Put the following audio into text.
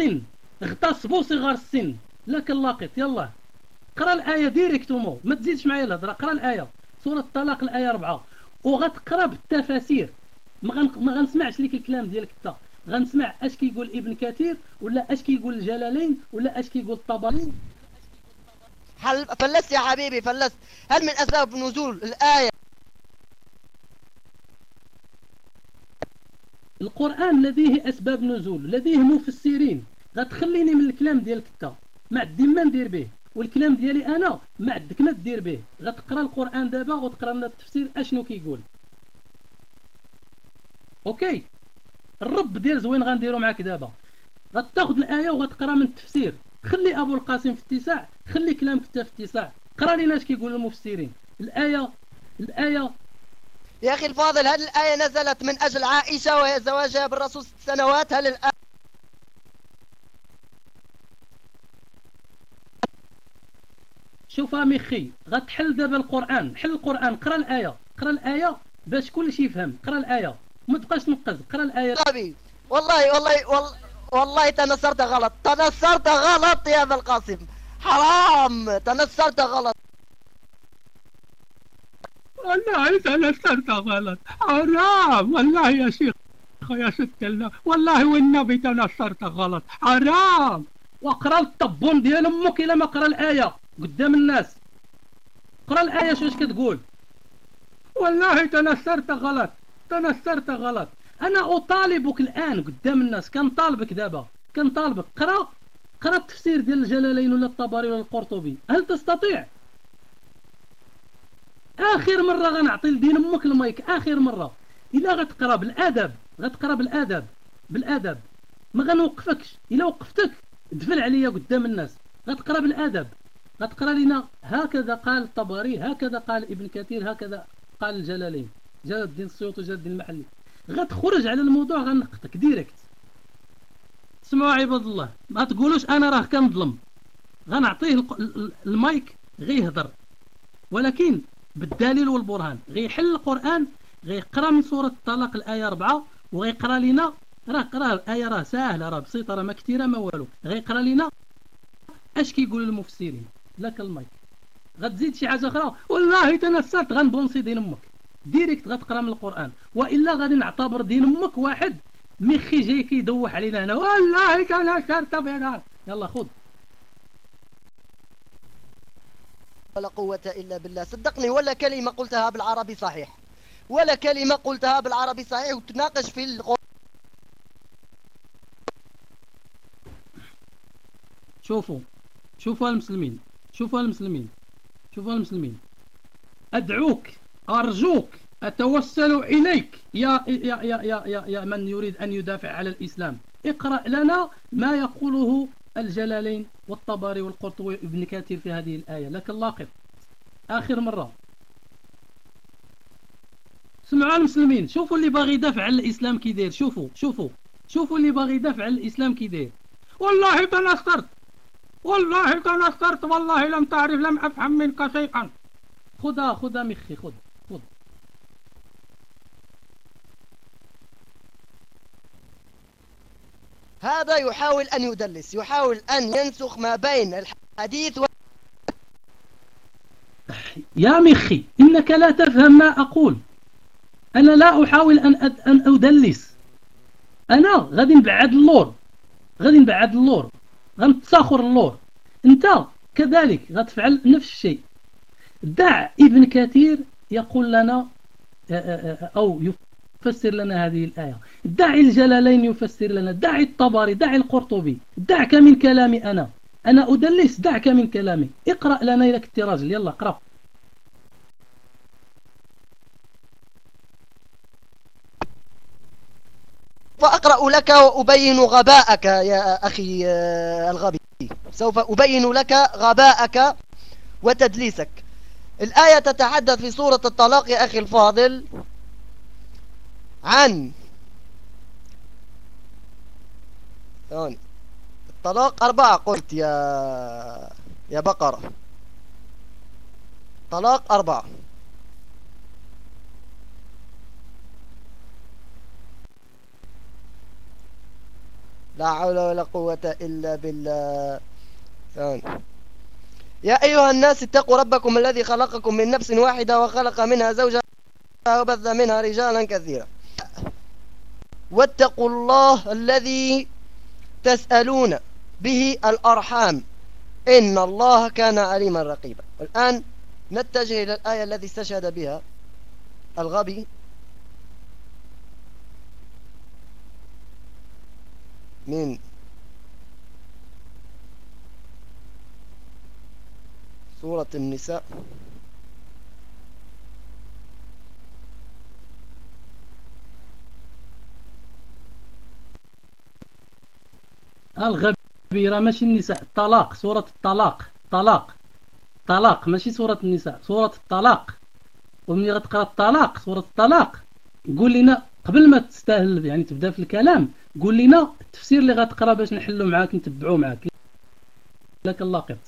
السن. اغتصبوا صغار السن. لك اللاقط يلا. قرأ الآية ديريكتومون ما تزيدش معايا الهضرة. قرأ الآية. سورة الطلاق الآية 4 وغتقرأ بالتفاسير. ما, غن... ما غنسمعش ليك الكلام ديالك انت غنسمع أش كيقول ابن كثير ولا أش كيقول الجلالين ولا أش كيقول الطبري. هل فلست يا حبيبي فلست. هل من أسباب نزول الآية؟ القرآن لديه أسباب نزول لديه مفسرين. غتخليني من الكلام ديالك انت. ما عندي ما ندير به. والكلام ديالي أنا ما عندك ما دير به. غتقرا القرآن دابا وتقرا لنا التفسير اشنو كيقول. okay؟ الرب ديال زوين غنديرو معاك دابا. غتاخذ الآية وغتقرا من التفسير. خلي أبو القاسم في اتساع. خلي كلامك انت في اتساع. قرا لينا اش كيقول المفسرين. الآية الآية. يا أخي الفاضل هل الآية نزلت من أجل عائشة وهي زواجها بالرسول ست سنوات. هل الآية شوف ميخي غتحل دابا القرآن. حل القرآن قرأ الآية. قرأ الآية باش كلشي يفهم. قرأ الآية. ما تبقاش تنقز. قرأ الآية. والله والله والله والله تنصرت غلط. تنصرت غلط يا أبا القاسم. حرام. تنصرت غلط. والله تنصرت غلط. حرام. والله يا شيخ يا ست الله والله والنبي تنصرت غلط. حرام. واقرا الطبون ديال أمك إلا ما قرأ الآية. قدام الناس. قرا الآية شو كتقول والله تنصرت غلط تنصرت غلط. أنا أطالبك الآن قدام الناس. كنطالبك دابا؟ كنطالبك قرأ. قرأ التفسير ديال الجلالين ولا الطبري ولا القرطبي هل تستطيع؟ آخر مرة غنعطي لدين أمك المايك. آخر مرة. إلا غتقرأ بالادب غتقرأ بالادب بالادب ما غنوقفكش. إلا وقفتك. دفل عليا قدام الناس. غتقرأ بالادب غتقرا لنا هكذا قال الطبري هكذا قال ابن كثير هكذا قال الجلالين جلال الدين السيوطي وجلال الدين المحلي. غتخرج على الموضوع غنقطك direct. سمعوا عباد الله ما تقولوش أنا راه كنظلم. غنعطيه المايك غيهضر. ولكن بالدليل والبرهان غيحل القرآن غيقرأ من سورة الطلاق الآية 4 وغيقرأ لنا راه قرا الآية راه ساهلة راه بسيطة راه ما كثيرة ما والو. غيقرأ لنا أش كيقول المفسرين. لك المايك. غتزيد شي حاجة أخرى؟ والله تنسلت غنبونسي دين أمك. ديريكت غتقرأ من القرآن. وإلا غادي نعتبر دين أمك واحد. مخي جاي كيدوح علينا هنا. والله كان شرط بينار يلا خذ. ولا قوة إلا بالله. صدقني ولا كلمة قلتها بالعربي صحيح. ولا كلمة قلتها بالعربي صحيح وتناقش في القرآن شوفوا. شوفوا المسلمين. شوفوا المسلمين شوفوا المسلمين. أدعوك أرجوك أتوسل إليك. يا, يا, يا, يا, يا, يا من يريد أن يدافع على الإسلام. اقرأ لنا ما يقوله الجلالين والطبري والقرطبي ابن كثير في هذه الآية. لك اللاقط آخر مرة. سمعوا المسلمين. شوفوا اللي باغي يدافع على الإسلام كي شوفوا شوفوا. شوفوا اللي باغي يدافع على الإسلام كي والله تنصرت والله تنصرت والله لم تعرف لم أفهم منك شيئا. خذها خذها مخي خذ خذ. هذا يحاول أن يدلس يحاول أن ينسخ ما بين الحديث و... يا مخي إنك لا تفهم ما أقول. أنا لا أحاول أن أن أدلس. أنا غادي نبعد اللور. غادي نبعد اللور. غنتساخر اللور أنت كذلك غتفعل نفس الشيء. دع ابن كثير يقول لنا أو يفسر لنا هذه الآية. دع الجلالين يفسر لنا دع الطبري دع القرطبي دعك من كلامي أنا. أنا أدلس دعك من كلامي. اقرأ لنا إلى انت راجل يلا اقرأ. فأقرأ لك وأبين غباءك يا أخي الغبي. سوف أبين لك غباءك وتدليسك. الآية تتحدث في سورة الطلاق يا أخي الفاضل عن الطلاق أربعة قلت يا يا بقرة. طلاق أربعة. لا حول ولا قوة إلا بالله. ثاني يا أيها الناس اتقوا ربكم الذي خلقكم من نفس واحدة وخلق منها زوجها وبث منها رجالا كثيرا. واتقوا الله الذي تسألون به الأرحام. إن الله كان عليما رقيبا. الآن نتجه إلى الآية التي استشهد بها الغبي من سورة النساء. الغبي راه ماشي النساء. الطلاق سورة الطلاق. طلاق. طلاق ماشي سورة النساء. سورة الطلاق. ومني غتقرأ الطلاق؟ سورة الطلاق. قول لنا قبل ما تستاهل يعني تبدا في الكلام قول لنا التفسير اللي غتقرا باش نحلو معاك نتبعو معاك. لك اللاقط